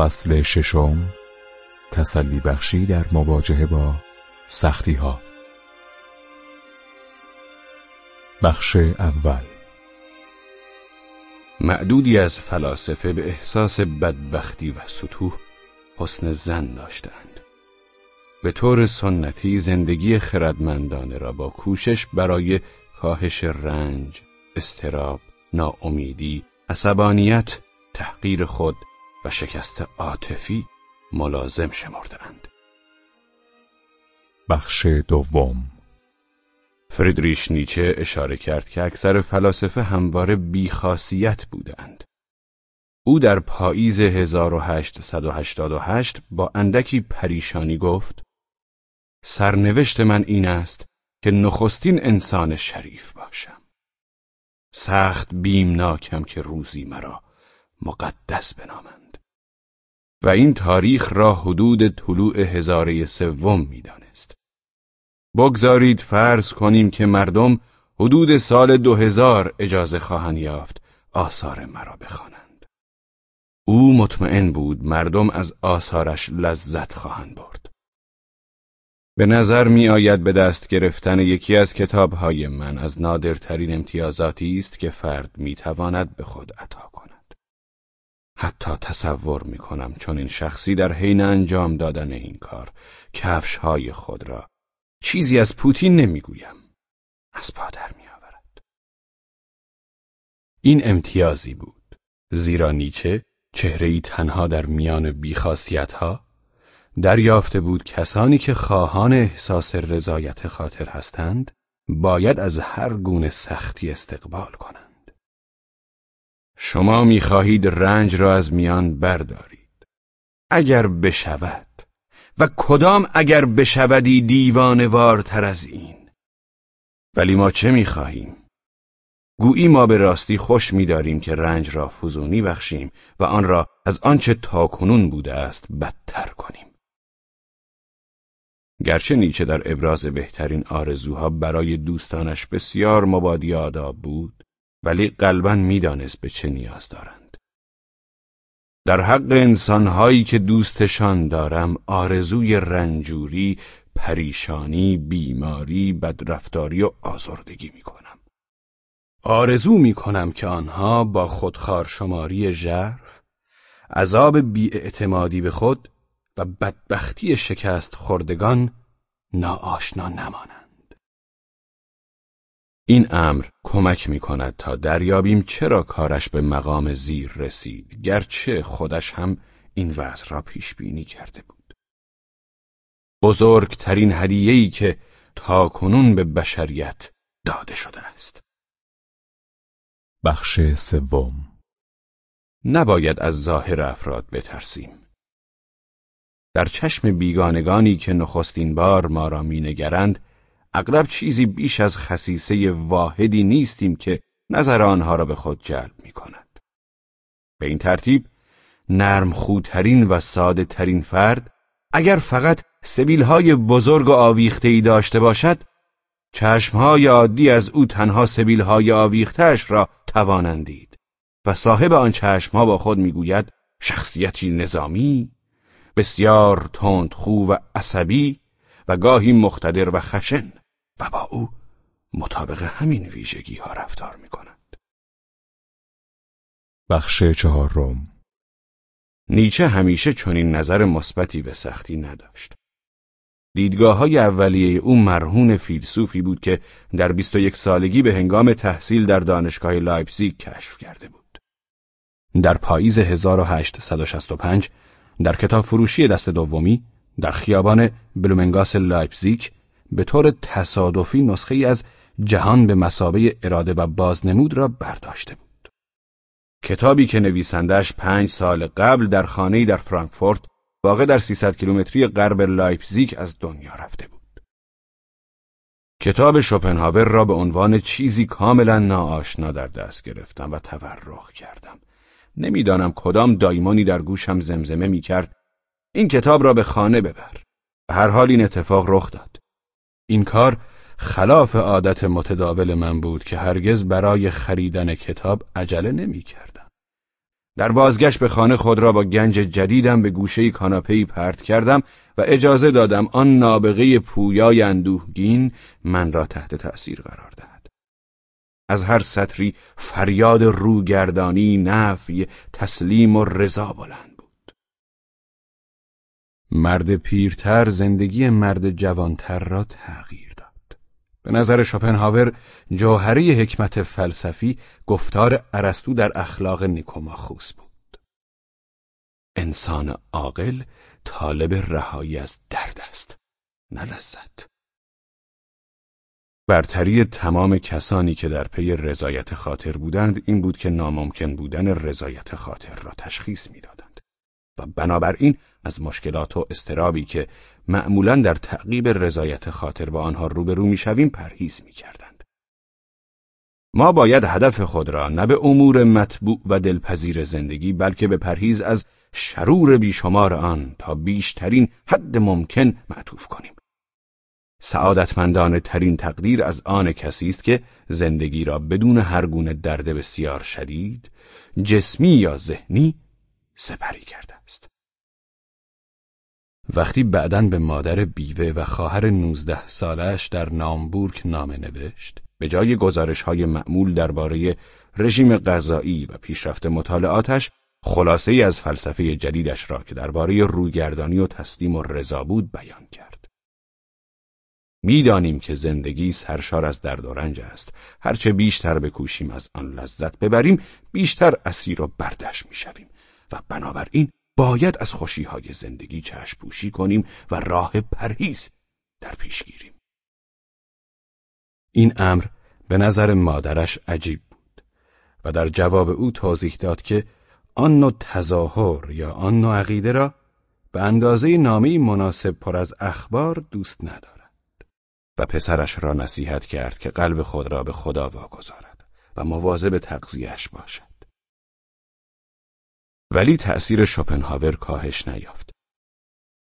فصل ششم تسلی بخشی در مواجهه با سختی ها بخش اول. معدودی از فلاسفه به احساس بدبختی و سطوح حسن زن داشتند. به طور سنتی زندگی خردمندانه را با کوشش برای کاهش رنج، استراب، ناامیدی، عصبانیت، تحقیر خود و شکست عاطفی ملازم شمردند. بخش دوم فریدریش نیچه اشاره کرد که اکثر فلاسفه همواره بیخاصیت بودند. او در پاییز 1888 با اندکی پریشانی گفت سرنوشت من این است که نخستین انسان شریف باشم. سخت بیمناکم که روزی مرا مقدس بنامند. و این تاریخ را حدود طلوع هزاره سوم می‌دانست. بگذارید فرض کنیم که مردم حدود سال دو هزار اجازه خواهند یافت آثار مرا بخوانند. او مطمئن بود مردم از آثارش لذت خواهند برد. به نظر می آید به دست گرفتن یکی از کتابهای من از نادرترین امتیازاتی است که فرد می تواند به خود عطا کند. حتی تصور می کنم چون این شخصی در حین انجام دادن این کار کفش های خود را چیزی از پوتین نمی‌گویم. از پادر می آورد. این امتیازی بود. زیرا نیچه چهره تنها در میان بیخاصیت ها دریافته بود کسانی که خواهان احساس رضایت خاطر هستند باید از هر گونه سختی استقبال کنند. شما می‌خواهید رنج را از میان بردارید. اگر بشود و کدام اگر بشودی دیوانوارتر از این؟ ولی ما چه می‌خواهیم؟ گویی ما به راستی خوش می‌داریم که رنج را فزونی بخشیم و آن را از آنچه تاکنون بوده است بدتر کنیم. گرچه نیچه در ابراز بهترین آرزوها برای دوستانش بسیار مبادی آداب بود ولی قلبا می‌دانست به چه نیاز دارند در حق انسانهایی که دوستشان دارم آرزوی رنجوری، پریشانی، بیماری، بدرفتاری و آزردگی می کنم. آرزو می کنم که آنها با خودخار شماری ژرف، عذاب بیاعتمادی به خود و بدبختی شکست خوردگان ناآشنا نمانند. این امر کمک می کند تا دریابیم چرا کارش به مقام زیر رسید گرچه خودش هم این وضع را پیش بینی کرده بود. بزرگترین هدیه‌ای که تا کنون به بشریت داده شده است. بخش سوم نباید از ظاهر افراد بترسیم. در چشم بیگانگانی که نخستین بار ما را مینگرند اغلب چیزی بیش از خصیصه واحدی نیستیم که نظر آنها را به خود جلب می کند. به این ترتیب نرم خودترین و ساده ترین فرد اگر فقط سبیلهای بزرگ و آویختهی داشته باشد چشمهای عادی از او تنها سبیلهای آویختهش را توانند دید و صاحب آن چشمها با خود می‌گوید شخصیتی نظامی بسیار تندخو و عصبی و گاهی مختدر و خشن و با او مطابق همین ویژگی ها رفتار می کند. بخش چهارم نیچه همیشه چنین نظر مثبتی به سختی نداشت. دیدگاه های اولیه او مرهون فیلسوفی بود که در 21 سالگی به هنگام تحصیل در دانشگاه لایپزیگ کشف کرده بود. در پاییز 1865 در کتاب فروشی دست دومی در خیابان بلومنگاس لایپزیگ به طور تصادفی نسخه ای از جهان به مثابه اراده و بازنمود را برداشته بود. کتابی که نویسندش پنج سال قبل در خانه‌ای در فرانکفورت واقع در 300 کیلومتری غرب لایپزیگ از دنیا رفته بود. کتاب شوپنهاور را به عنوان چیزی کاملا ناآشنا در دست گرفتم و تورق کردم. نمی‌دانم کدام دایمونی در گوشم زمزمه می کرد این کتاب را به خانه ببر. به هر حال این اتفاق رخ داد. این کار خلاف عادت متداول من بود که هرگز برای خریدن کتاب عجله نمی کردم. در بازگشت به خانه خود را با گنج جدیدم به گوشه کاناپه‌ای پرت کردم و اجازه دادم آن نابغه پویای اندوهگین من را تحت تأثیر قرار دهد. از هر سطری فریاد روگردانی، نفی، تسلیم و رضا بلند. مرد پیرتر زندگی مرد جوانتر را تغییر داد. به نظر شوپنهاور جوهری حکمت فلسفی گفتار ارسطو در اخلاق نیکوماخوس بود. انسان عاقل طالب رهایی از درد است نه لذت برتری تمام کسانی که در پی رضایت خاطر بودند این بود که ناممکن بودن رضایت خاطر را تشخیص می‌دادند و بنابراین از مشکلات و استرابی که معمولا در تعقیب رضایت خاطر با آنها روبرو می‌شویم پرهیز می‌کردند ما باید هدف خود را نه به امور مطبوع و دلپذیر زندگی بلکه به پرهیز از شرور بیشمار آن تا بیشترین حد ممکن معطوف کنیم. سعادتمندانه ترین تقدیر از آن کسی است که زندگی را بدون هر گونه درد بسیار شدید، جسمی یا ذهنی سپری کرده است. وقتی بعدا به مادر بیوه و خواهر نوزده سالش در نامبورگ نامه نوشت، به جای گزارش های معمول درباره رژیم غذایی و پیشرفت مطالعاتش خلاصه ای از فلسفه جدیدش را که درباره رویگردانی و تسلیم و رضا بود بیان کرد. می‌دانیم که زندگی سرشار از درد و رنج است. هرچه بیشتر بکوشیم از آن لذت ببریم، بیشتر اسیر و بردش می‌شویم و بنابراین باید از خوشیهای زندگی چشم پوشی کنیم و راه پرهیز در پیش گیریم. این امر به نظر مادرش عجیب بود و در جواب او توضیح داد که آن نوع تظاهر یا آن نوع عقیده را به اندازه نامه مناسب پر از اخبار دوست ندارد و پسرش را نصیحت کرد که قلب خود را به خدا واگذارد و مواظب تغذیهش باشد ولی تأثیر شوپنهاور کاهش نیافت.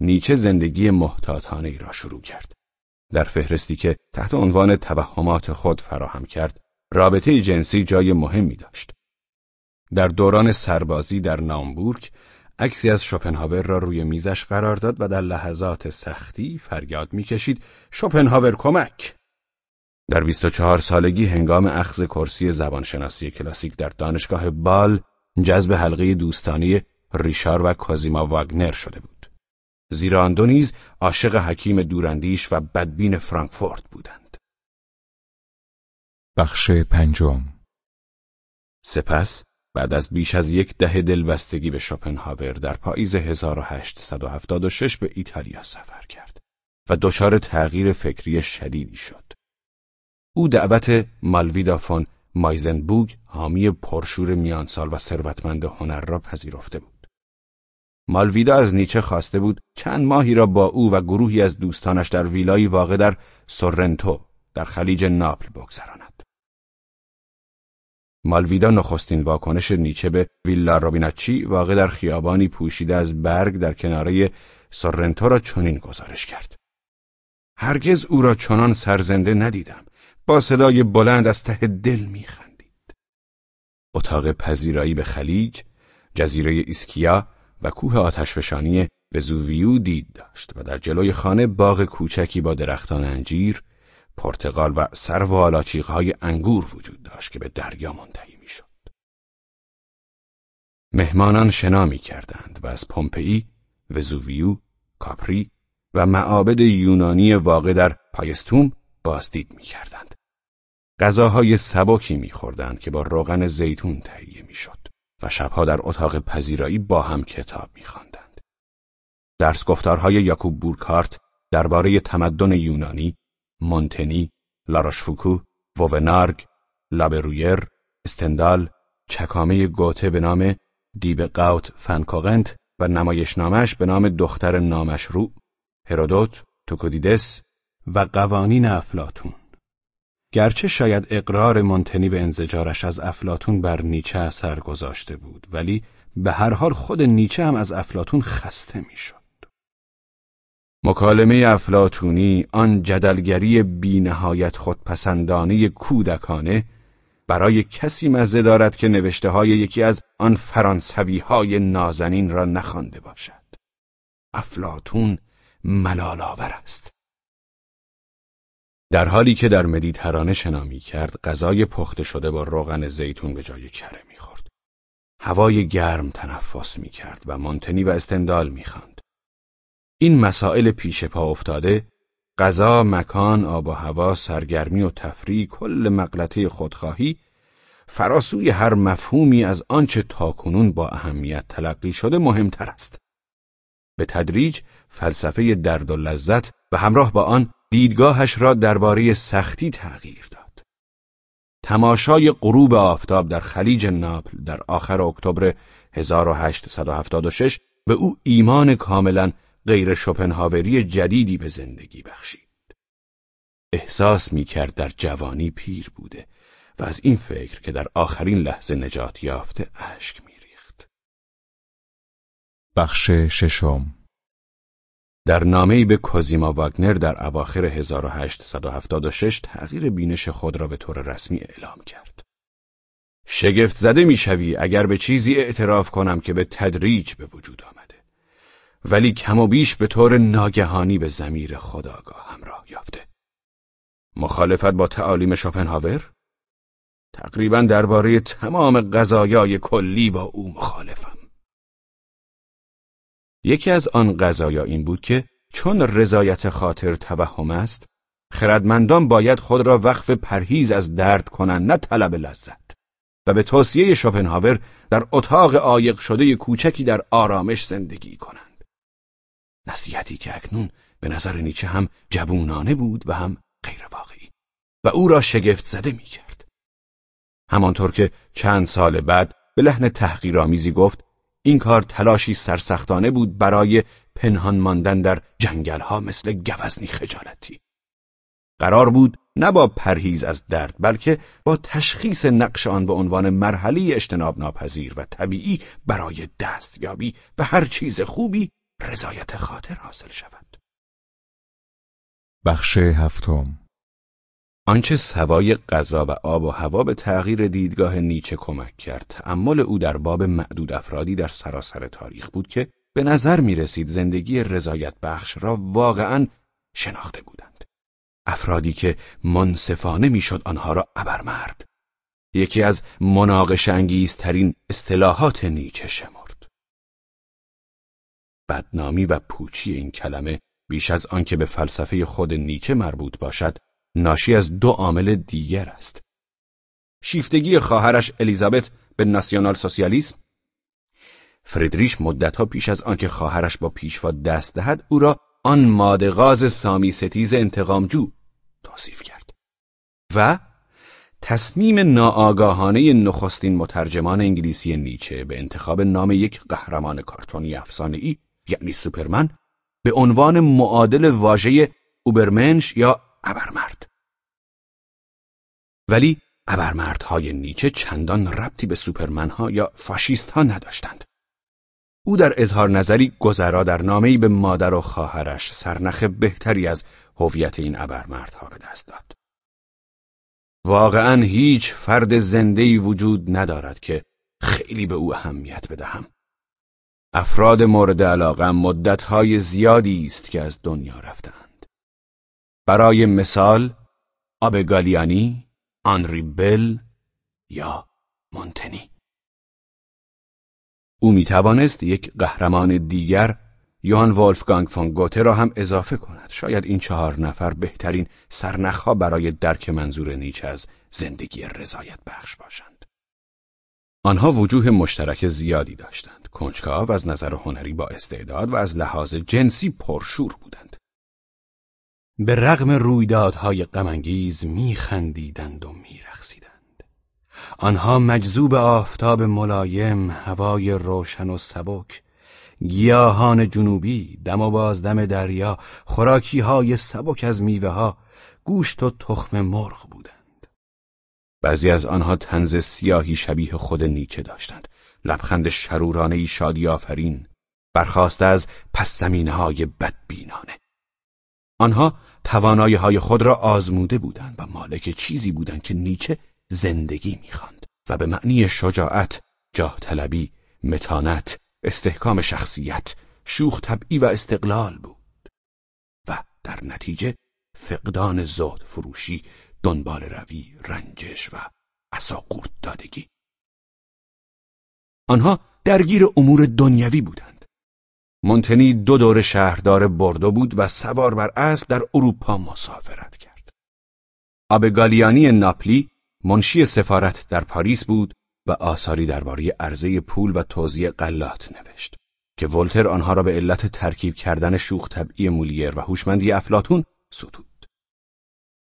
نیچه زندگی محتاطانه ای را شروع کرد. در فهرستی که تحت عنوان توهمات خود فراهم کرد رابطه جنسی جای مهمی داشت. در دوران سربازی در نامبورگ عکسی از شوپنهاور را روی میزش قرار داد و در لحظات سختی فریاد می‌کشید شوپنهاور کمک! در 24 سالگی هنگام اخذ کرسی زبانشناسی کلاسیک در دانشگاه بال جذب حلقه دوستانی ریشار و کازیما واگنر شده بود. زیرا آن دو نیز عاشق حکیم دوراندیش و بدبین فرانکفورت بودند. بخش پنجم. سپس بعد از بیش از یک دهه دلبستگی به شوپنهاور در پاییز 1876 به ایتالیا سفر کرد و دچار تغییر فکری شدیدی شد. او دعوت مالویدا فون مایزنبوگ حامی پرشور میانسال و ثروتمند هنر را پذیرفته بود. مالویدا از نیچه خواسته بود چند ماهی را با او و گروهی از دوستانش در ویلایی واقع در سورنتو در خلیج ناپل بگذراند. مالویدا نخستین واکنش نیچه به ویلا روبیناچی واقع در خیابانی پوشیده از برگ در کناره سورنتو را چنین گزارش کرد. هرگز او را چنان سرزنده ندیدم. با صدای بلند از ته دل میخندید. اتاق پذیرایی به خلیج، جزیره ایسکیا و کوه آتشفشانی وزوویو دید داشت و در جلوی خانه باغ کوچکی با درختان انجیر، پرتقال و سر و های انگور وجود داشت که به دریا منتهی می‌شد. مهمانان شنا می کردند و از پومپئی، وزوویو، کاپری و معابد یونانی واقع در پایستوم بازدید می کردند. غذاهای سبکی میخوردند که با روغن زیتون تهیه می‌شد و شبها در اتاق پذیرایی با هم کتاب میخواندند. درس گفتارهای یاکوب بورکارت درباره تمدن یونانی مونتنی، لاراشفوکو، ووونارگ، لابرویر، استندال، چکامه گوته به نام دیب قوت فنکوغنت و نمایشنامش به نام دختر نامشروع، هرودوت، توکودیدس و قوانین افلاتون. گرچه شاید اقرار مونتنی به انزجارش از افلاتون بر نیچه اثر گذاشته بود ولی به هر حال خود نیچه هم از افلاتون خسته می‌شد. مکالمه افلاتونی آن جدلگری بینهایت خودپسندانه کودکانه برای کسی مزه دارد که نوشته های یکی از آن فرانسوی های نازنین را نخوانده باشد. افلاتون ملالآور است. در حالی که در مدیترانه شنا می کرد غذای پخته شده با روغن زیتون به جای کره می‌خورد. هوای گرم تنفس می کرد و منتنی و استندال می خاند. این مسائل پیش پا افتاده غذا، مکان، آب و هوا، سرگرمی و تفریح، کل مغلطه خودخواهی فراسوی هر مفهومی از آنچه تاکنون با اهمیت تلقی شده مهمتر است. به تدریج فلسفه درد و لذت و همراه با آن دیدگاهش را درباره سختی تغییر داد. تماشای غروب آفتاب در خلیج ناپل در آخر اکتبر 1876 به او ایمان کاملا غیر شپنهاوری جدیدی به زندگی بخشید. احساس می کرد در جوانی پیر بوده و از این فکر که در آخرین لحظه نجات یافته اشک می. بخش ششم در نامه‌ای به کوزیما واگنر در اواخر 1876 تغییر بینش خود را به طور رسمی اعلام کرد. شگفت زده می‌شوی اگر به چیزی اعتراف کنم که به تدریج به وجود آمده. ولی کم و بیش به طور ناگهانی به زمیر خداگاه همراه یافته. مخالفت با تعالیم شوپنهاور؟ تقریبا درباره تمام قضایای کلی با او مخالفم. یکی از آن قضایا این بود که چون رضایت خاطر توهم است، خردمندان باید خود را وقف پرهیز از درد کنند نه طلب لذت و به توصیه شوپنهاور در اتاق عایق شده کوچکی در آرامش زندگی کنند. نصیحتی که اکنون به نظر نیچه هم جبونانه بود و هم غیر واقعی و او را شگفت زده می کرد. همانطور که چند سال بعد به لحن تحقیرآمیزی گفت این کار تلاشی سرسختانه بود برای پنهان ماندن در جنگلها مثل گوزنی خجالتی. قرار بود نه با پرهیز از درد بلکه با تشخیص نقش آن به عنوان مرحله اجتناب ناپذیر و طبیعی برای دستیابی به هر چیز خوبی رضایت خاطر حاصل شود بخش هفتم آنچه سوای غذا و آب و هوا به تغییر دیدگاه نیچه کمک کرد. تعمل او در باب معدود افرادی در سراسر تاریخ بود که به نظر می رسید زندگی رضایت بخش را واقعا شناخته بودند. افرادی که منصفانه می‌شد آنها را ابرمرد. یکی از مناقش انگیزترین اصطلاحات نیچه شما بدنامی و پوچی این کلمه بیش از آنکه به فلسفه خود نیچه مربوط باشد ناشی از دو عامل دیگر است. شیفتگی خواهرش الیزابت به ناسیونال سوسیالیسم. فریدریش مدتها پیش از آنکه خواهرش با پیشوا دست دهد او را آن مادغاز سامی ستیز انتقامجو توصیف کرد و تصمیم ناآگاهانه نخستین مترجمان انگلیسی نیچه به انتخاب نام یک قهرمان کارتونی افسانه‌ای یعنی سوپرمن به عنوان معادل واژه اوبرمنش یا ابرمرد. ولی ابرمردهای نیچه چندان ربطی به سوپرمنها یا فاشیست ها نداشتند. او در اظهار نظری گذرا در نامه‌ای به مادر و خواهرش سرنخ بهتری از هویت این ابرمردها به دست داد. واقعا هیچ فرد زنده‌ای وجود ندارد که خیلی به او اهمیت بدهم. افراد مورد علاقه مدتهای زیادی است که از دنیا رفتند. برای مثال آبگالیانی، آنری بل یا مونتنی. او می توانست یک قهرمان دیگر یوهان ولفگانگ فون گوته را هم اضافه کند. شاید این چهار نفر بهترین سرنخها برای درک منظور نیچه از زندگی رضایت بخش باشند. آنها وجوه مشترک زیادی داشتند. کنجکاو از نظر هنری با استعداد و از لحاظ جنسی پرشور بودند. به رغم رویدادهای غمانگیز میخندیدند و میرقصیدند. آنها مجذوب آفتاب ملایم، هوای روشن و سبک، گیاهان جنوبی، دم و بازدم دریا، خوراکی های سبک از میوه ها، گوشت و تخم مرغ بودند. بعضی از آنها تنز سیاهی شبیه خود نیچه داشتند لبخند شرورانه شادی آفرین برخواسته از پس زمینه های بدبینانه آنها توانایی های خود را آزموده بودند و مالک چیزی بودند که نیچه زندگی می‌خواند و به معنی شجاعت، جاه طلبی، متانت، استحکام شخصیت، شوخ طبعی و استقلال بود و در نتیجه فقدان زهد فروشی، دنبال روی، رنجش و عصا دادگی. آنها درگیر امور دنیوی بودند. مونتنی دو دور شهردار بردو بود و سوار بر اسب در اروپا مسافرت کرد. آبگالیانی ناپلی منشی سفارت در پاریس بود و آثاری درباره عرضه پول و توزیع غلات نوشت که ولتر آنها را به علت ترکیب کردن شوخ طبعی مولیر و هوشمندی افلاتون ستود.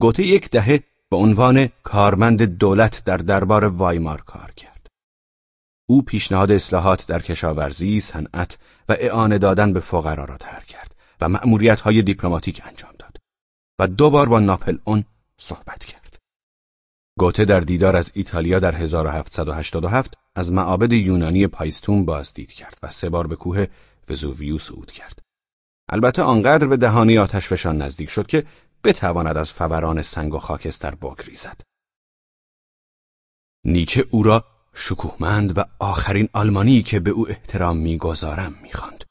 گوته یک دهه به عنوان کارمند دولت در دربار وایمار کار کرد. او پیشنهاد اصلاحات در کشاورزی، صنعت و اعانه دادن به فقرا را طرح کرد و مأموریت‌های دیپلماتیک انجام داد و دو بار با ناپل اون صحبت کرد. گوته در دیدار از ایتالیا در 1787 از معابد یونانی پایستون بازدید کرد و سه بار به کوه وزوویو صعود کرد. البته آنقدر به دهانی آتشفشان نزدیک شد که بتواند از فوران سنگ و خاکستر بگریزد. نیچه او را شکوهمند و آخرین آلمانی که به او احترام می‌گذارم می‌خواند.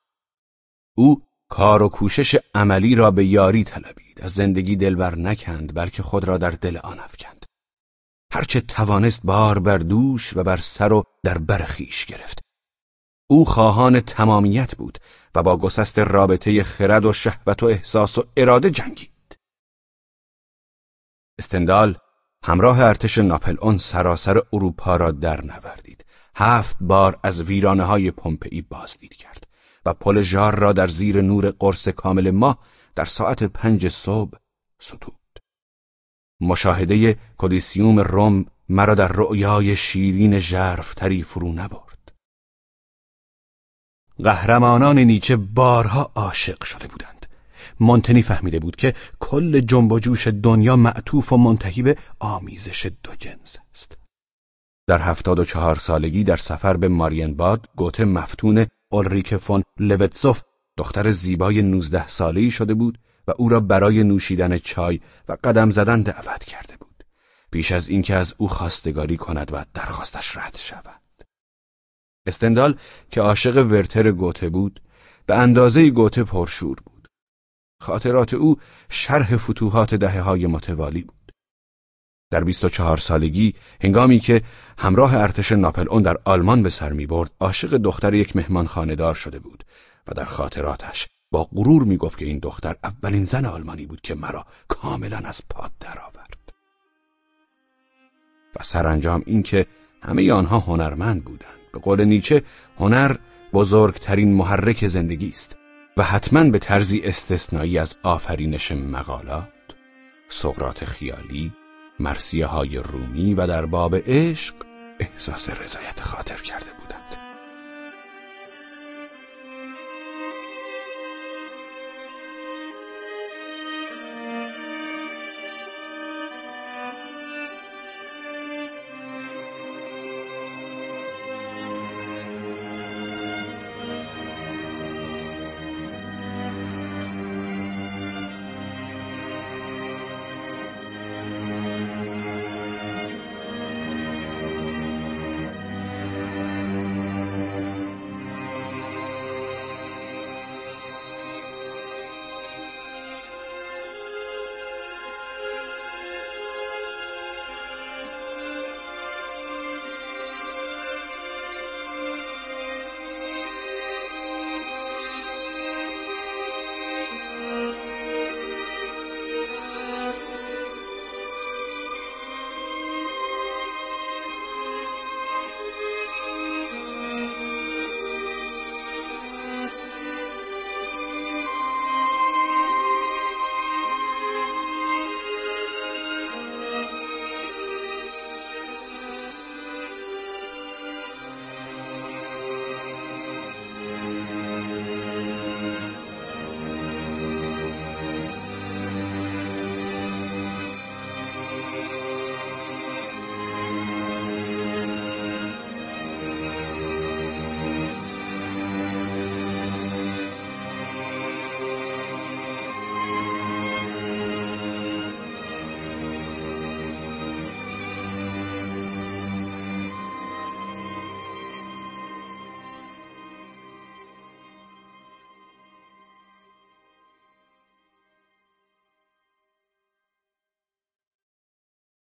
او کار و کوشش عملی را به یاری طلبید. از زندگی دلبر نکند بلکه خود را در دل آن افکند. هرچه توانست بار بر دوش و بر سر و در برخیش گرفت. او خواهان تمامیت بود و با گسست رابطه خرد و شهوت و احساس و اراده جنگید. استندال همراه ارتش ناپل اون سراسر اروپا را در نوردید هفت بار از ویرانه های پومپئی بازدید کرد و پل ژار را در زیر نور قرص کامل ماه در ساعت پنج صبح ستود. مشاهده کودیسیوم روم مرا در رؤیای شیرین تری فرو نبرد. قهرمانان نیچه بارها عاشق شده بودند. مونتنی فهمیده بود که کل جنب جوش دنیا معطوف و منتهی به آمیزش دو جنس است. در هفتاد و چهار سالگی در سفر به مارینباد گوته مفتون اولریک فون لوتسوف دختر زیبای نوزده ساله‌ای شده بود و او را برای نوشیدن چای و قدم زدن دعوت کرده بود. پیش از اینکه از او خواستگاری کند و درخواستش رد شود. استندال که عاشق ورتر گوته بود به اندازه گوته پرشور بود. خاطرات او شرح فتوحات دهه های متوالی بود. در 24 سالگی هنگامی که همراه ارتش ناپل اون در آلمان به سر می برد عاشق دختر یک مهمان خاندار شده بود و در خاطراتش با غرور می گفت که این دختر اولین زن آلمانی بود که مرا کاملا از پاد درآورد. و سرانجام اینکه همه آنها هنرمند بودند. به قول نیچه هنر بزرگترین محرک زندگی است. و حتما به طرزی استثنایی از آفرینش مقالات سقرات خیالی مرسیه های رومی و در باب عشق احساس رضایت خاطر کرده بود.